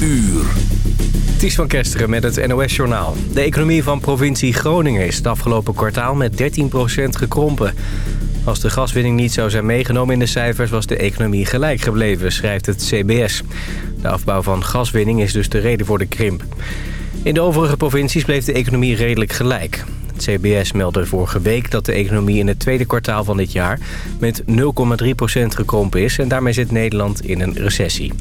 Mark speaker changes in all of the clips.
Speaker 1: uur.
Speaker 2: Ties van Kesteren met het NOS-journaal. De economie van provincie Groningen is het afgelopen kwartaal met 13% gekrompen. Als de gaswinning niet zou zijn meegenomen in de cijfers... was de economie gelijk gebleven, schrijft het CBS. De afbouw van gaswinning is dus de reden voor de krimp. In de overige provincies bleef de economie redelijk gelijk. Het CBS meldde vorige week dat de economie in het tweede kwartaal van dit jaar... met 0,3% gekrompen is en daarmee zit Nederland in een recessie.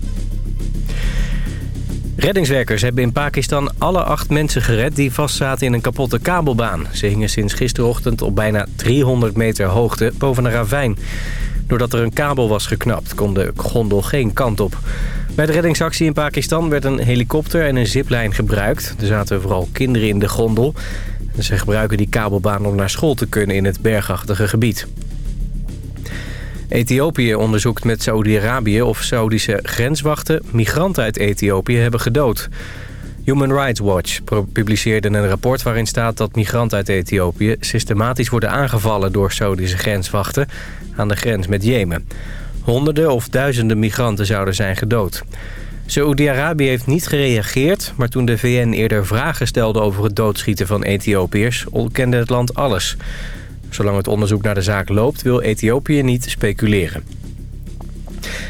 Speaker 2: Reddingswerkers hebben in Pakistan alle acht mensen gered die vastzaten in een kapotte kabelbaan. Ze hingen sinds gisterochtend op bijna 300 meter hoogte boven een ravijn. Doordat er een kabel was geknapt, kon de gondel geen kant op. Bij de reddingsactie in Pakistan werd een helikopter en een ziplijn gebruikt. Er zaten vooral kinderen in de gondel. Ze gebruiken die kabelbaan om naar school te kunnen in het bergachtige gebied. Ethiopië onderzoekt met Saoedi-Arabië of Saoedische grenswachten migranten uit Ethiopië hebben gedood. Human Rights Watch publiceerde een rapport waarin staat dat migranten uit Ethiopië systematisch worden aangevallen door Saoedische grenswachten aan de grens met Jemen. Honderden of duizenden migranten zouden zijn gedood. Saoedi-Arabië heeft niet gereageerd, maar toen de VN eerder vragen stelde over het doodschieten van Ethiopiërs, ontkende het land alles. Zolang het onderzoek naar de zaak loopt, wil Ethiopië niet speculeren.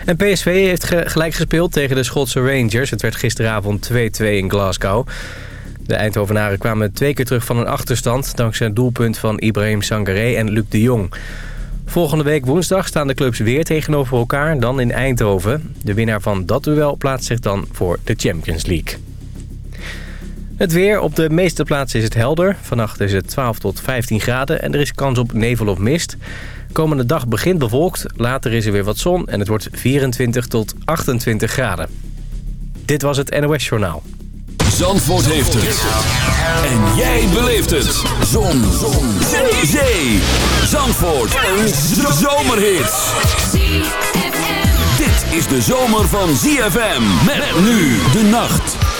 Speaker 2: En PSV heeft gelijk gespeeld tegen de Schotse Rangers. Het werd gisteravond 2-2 in Glasgow. De Eindhovenaren kwamen twee keer terug van een achterstand... dankzij een doelpunt van Ibrahim Sangaré en Luc de Jong. Volgende week woensdag staan de clubs weer tegenover elkaar, dan in Eindhoven. De winnaar van dat duel plaatst zich dan voor de Champions League. Het weer. Op de meeste plaatsen is het helder. Vannacht is het 12 tot 15 graden en er is kans op nevel of mist. Komende dag begint bewolkt, later is er weer wat zon en het wordt 24 tot 28 graden. Dit was het NOS Journaal.
Speaker 1: Zandvoort heeft het. En jij beleeft het. Zon. zon. Zee. Zee. Zandvoort. Een zomerhit. Dit is de zomer van ZFM. Met nu de nacht.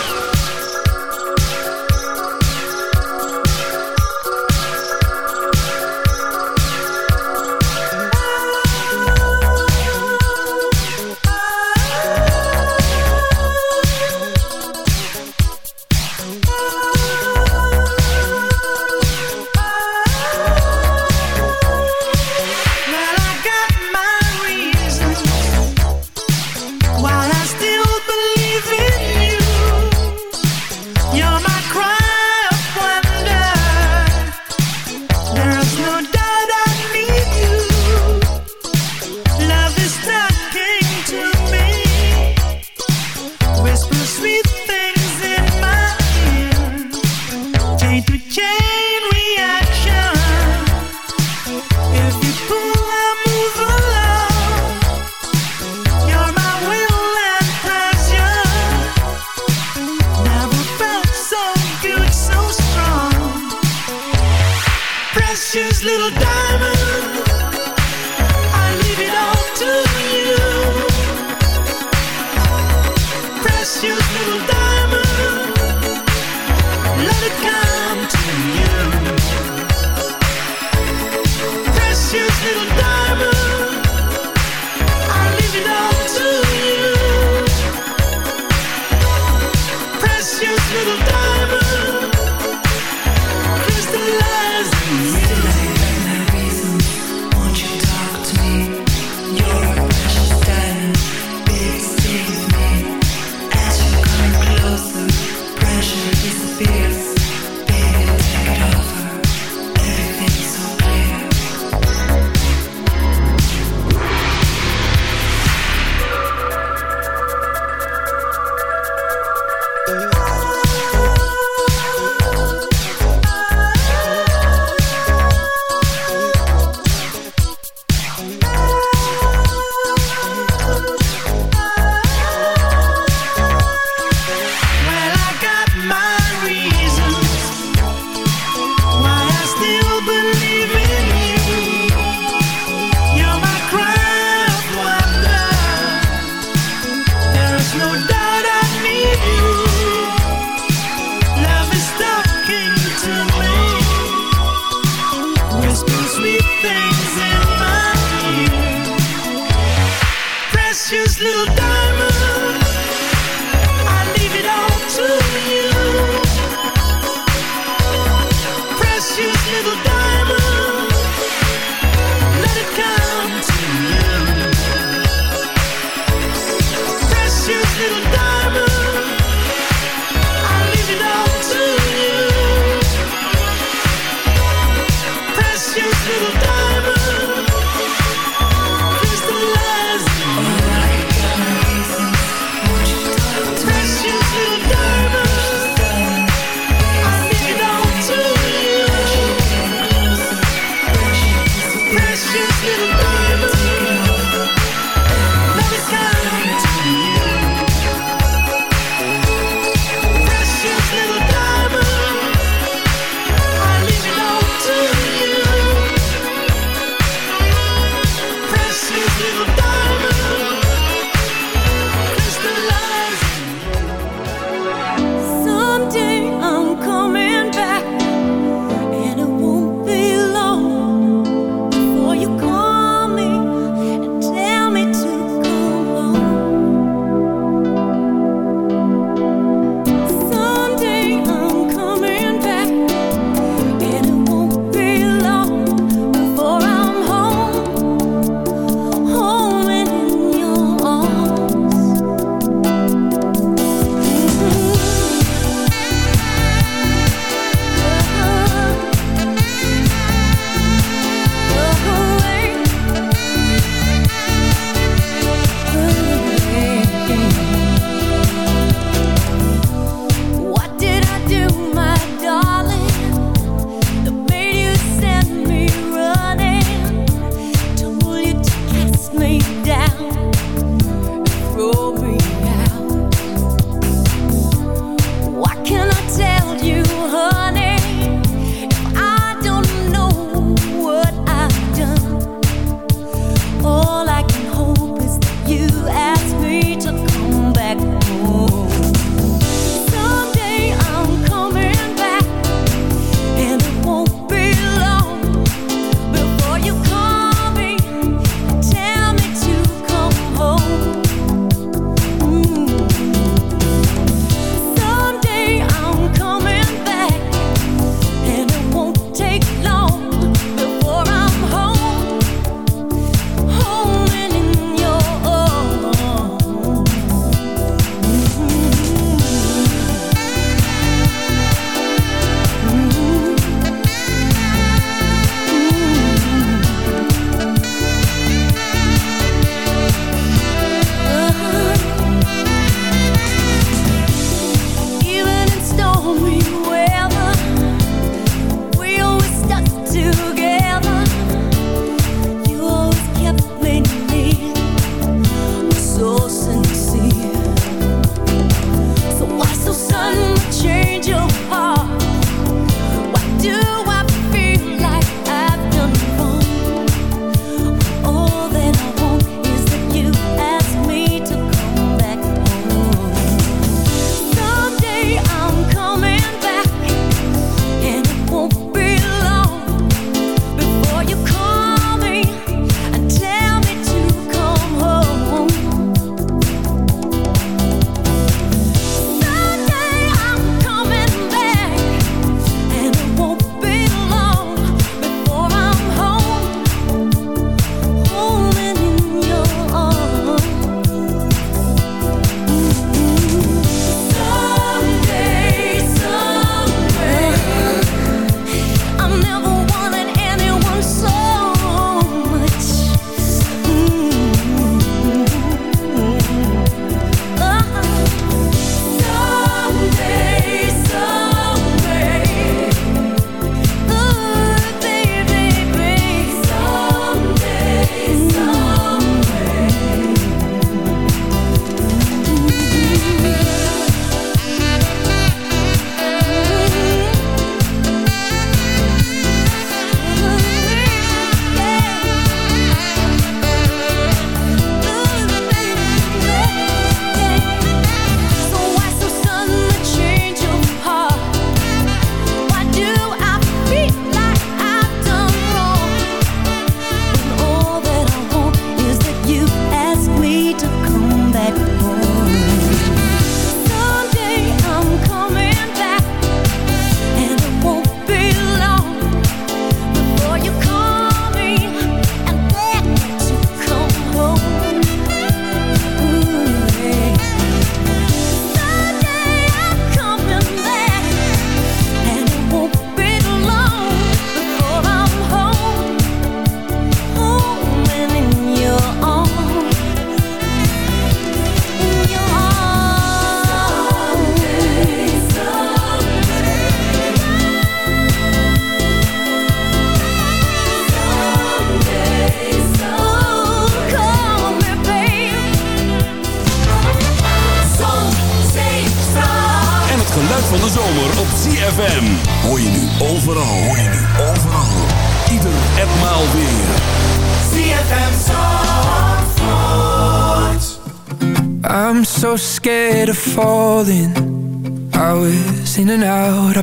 Speaker 3: little dime. you.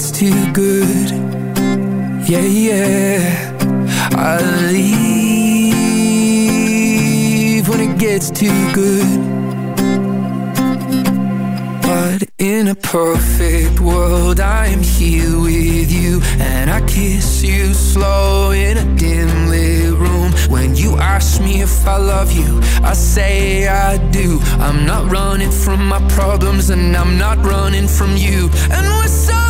Speaker 3: when it gets too good. Yeah, yeah. I leave when it gets too good. But in a perfect world I am here with you And I kiss you slow in a dimly room. When you ask me if I love you I say I do. I'm not running from my problems And I'm not running from you. And we're so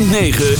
Speaker 1: 106.9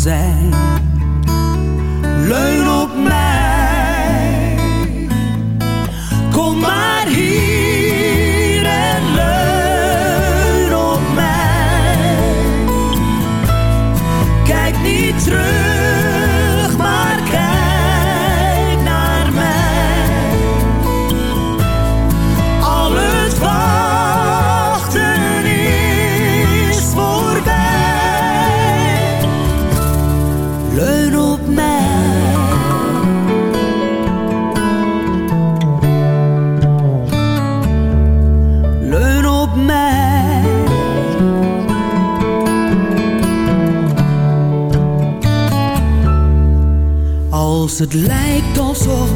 Speaker 4: zijn. Leun op mij, kom maar het lijkt alsof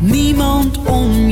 Speaker 4: niemand om je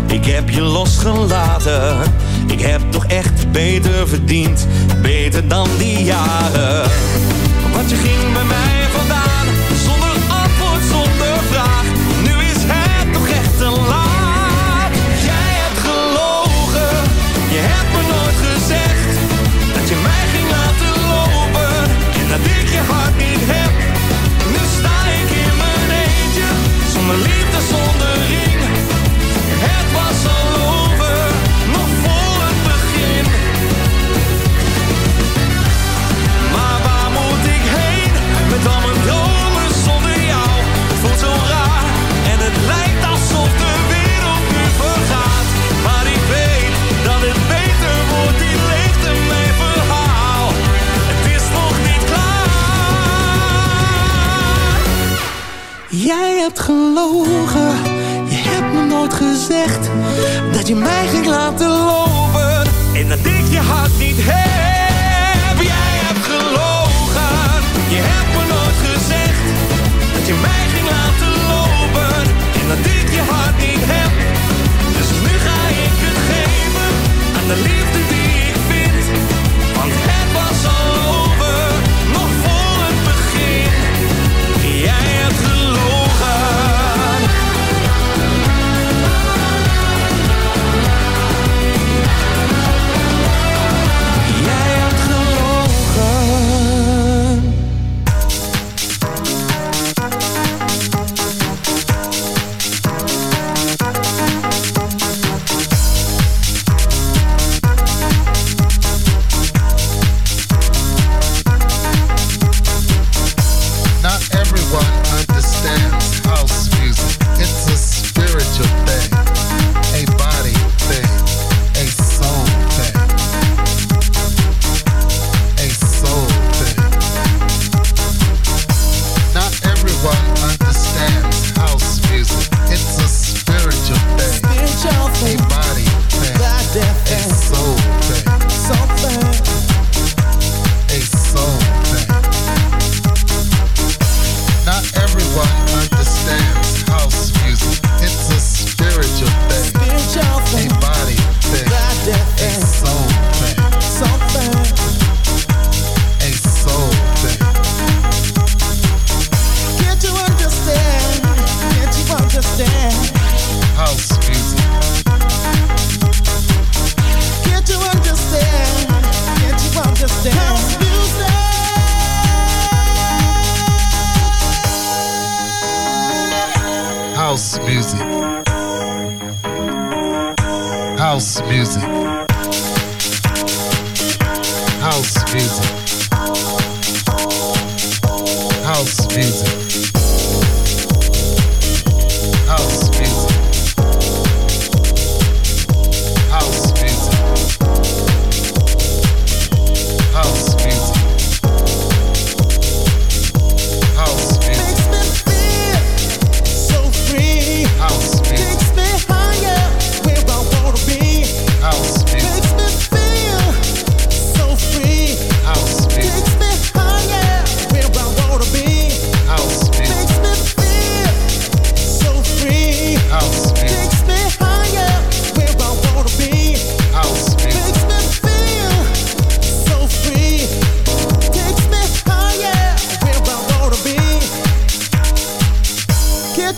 Speaker 5: ik heb je losgelaten. Ik heb toch echt beter verdiend. Beter dan die jaren.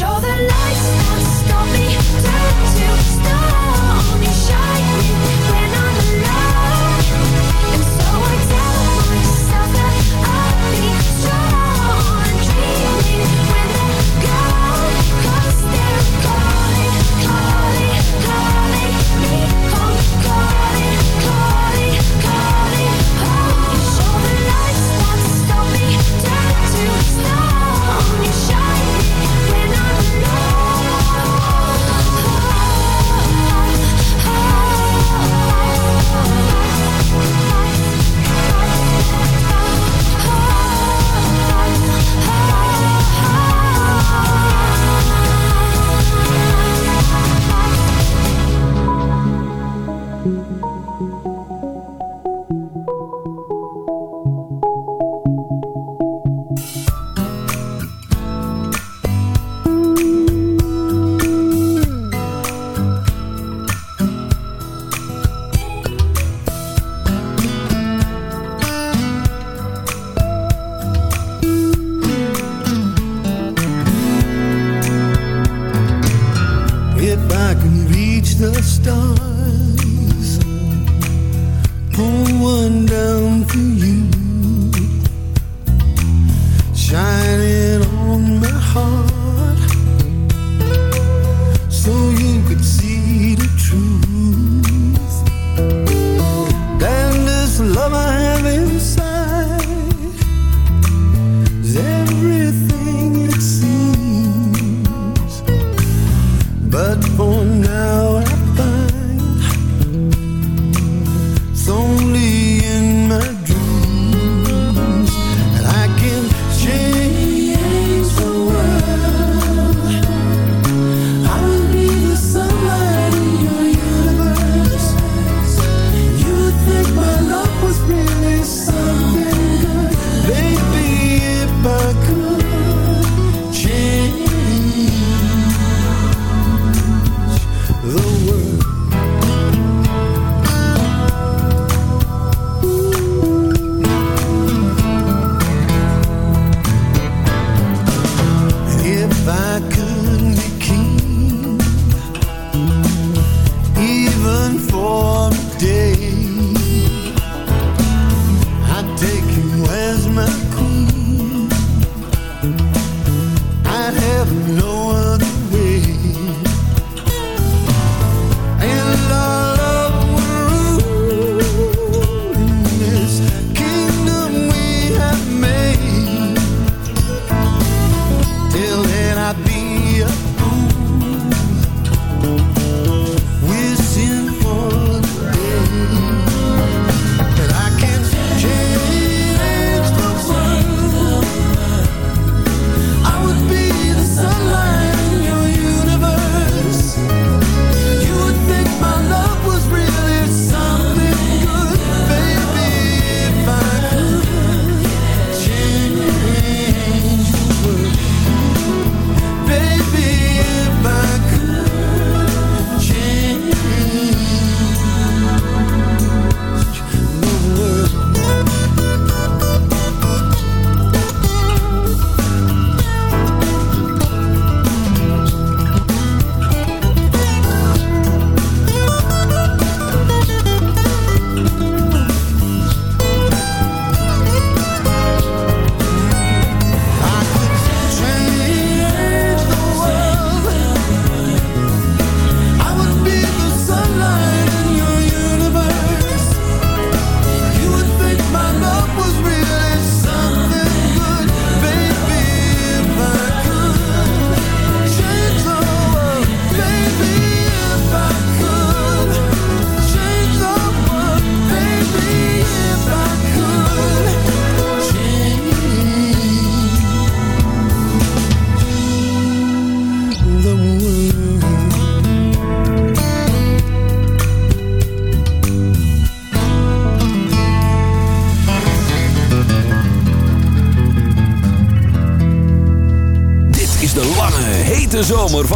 Speaker 6: Show the light.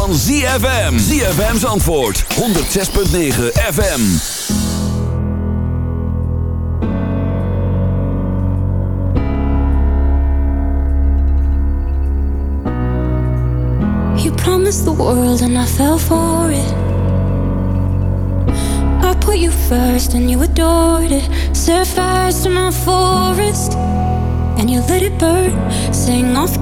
Speaker 1: Van ZFM. ZFM's antwoord. 106.9 FM.
Speaker 7: You promised the world and I fell for it. I put you first and you adored it. Set fires to my forest and you let it burn. Sang off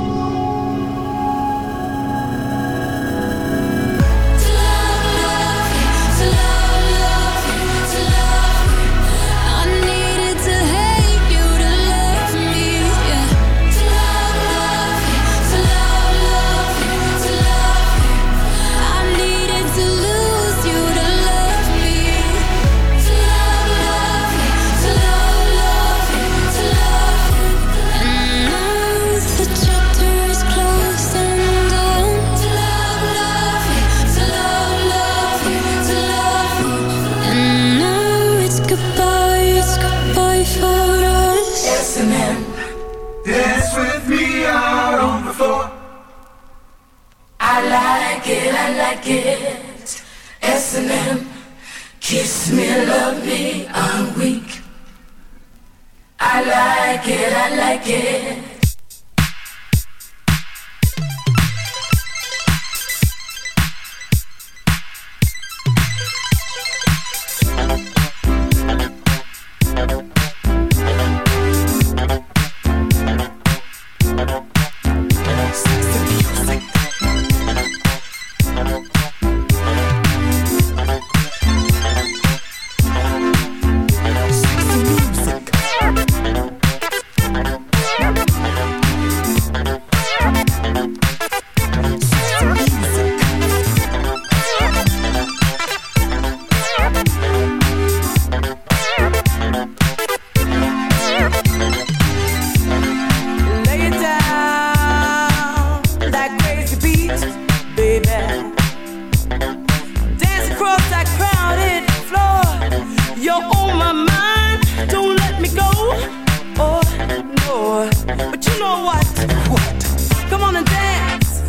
Speaker 8: But you know what? What? Come on and dance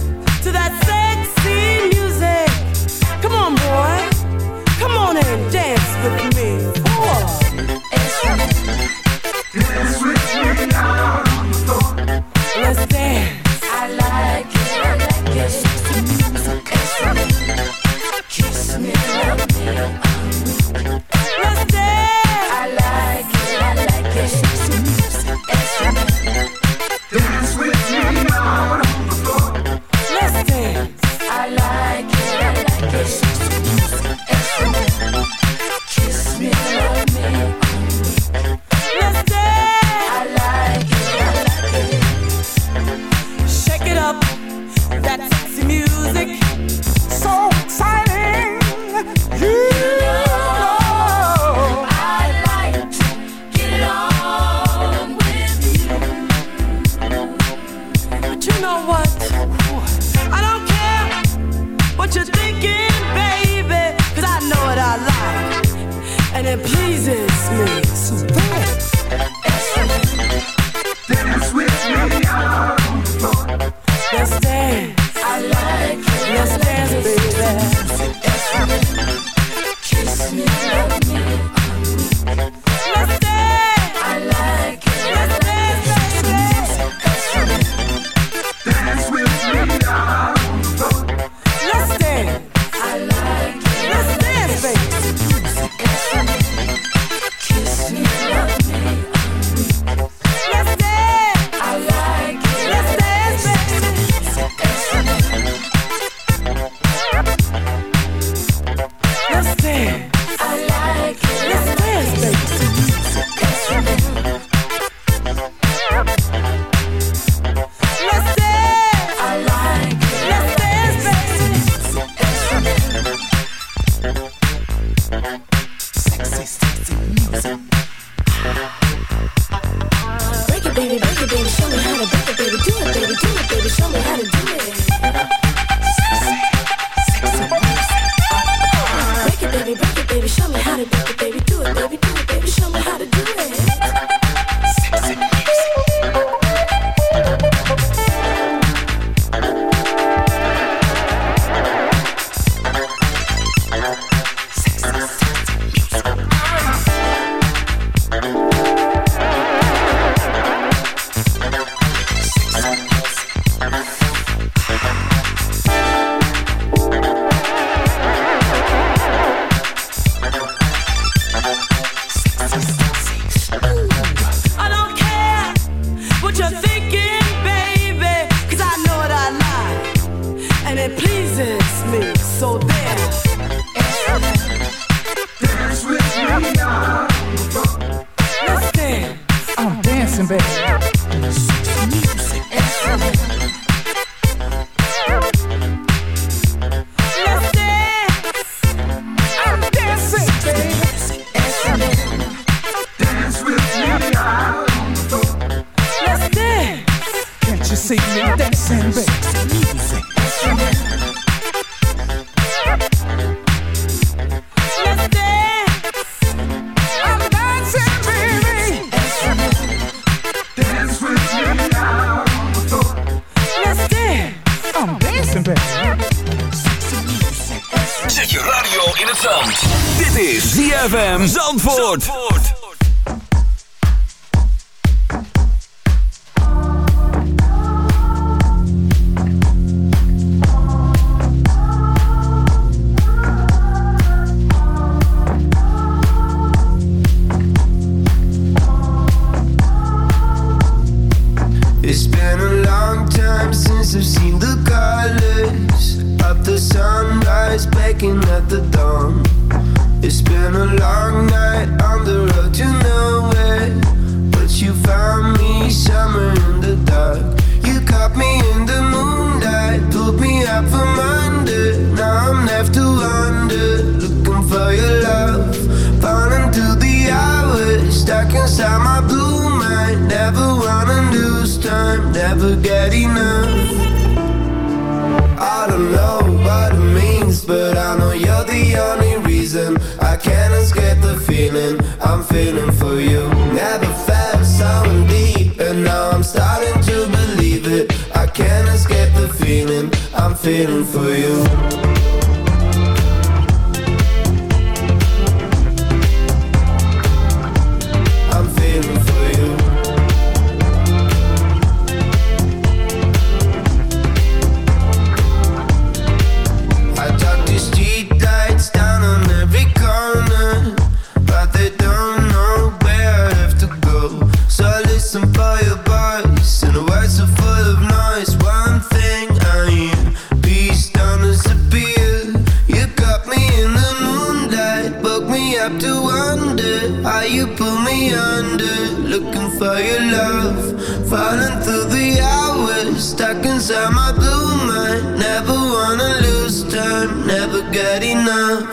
Speaker 8: to that
Speaker 9: same ZFM Zandvoort.
Speaker 10: have to wonder how you pull me under. Looking for your love, falling through the hours, stuck inside my blue mind. Never wanna lose time, never get enough.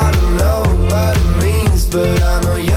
Speaker 10: I don't know what it means, but I know you.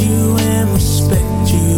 Speaker 10: you and
Speaker 11: respect you.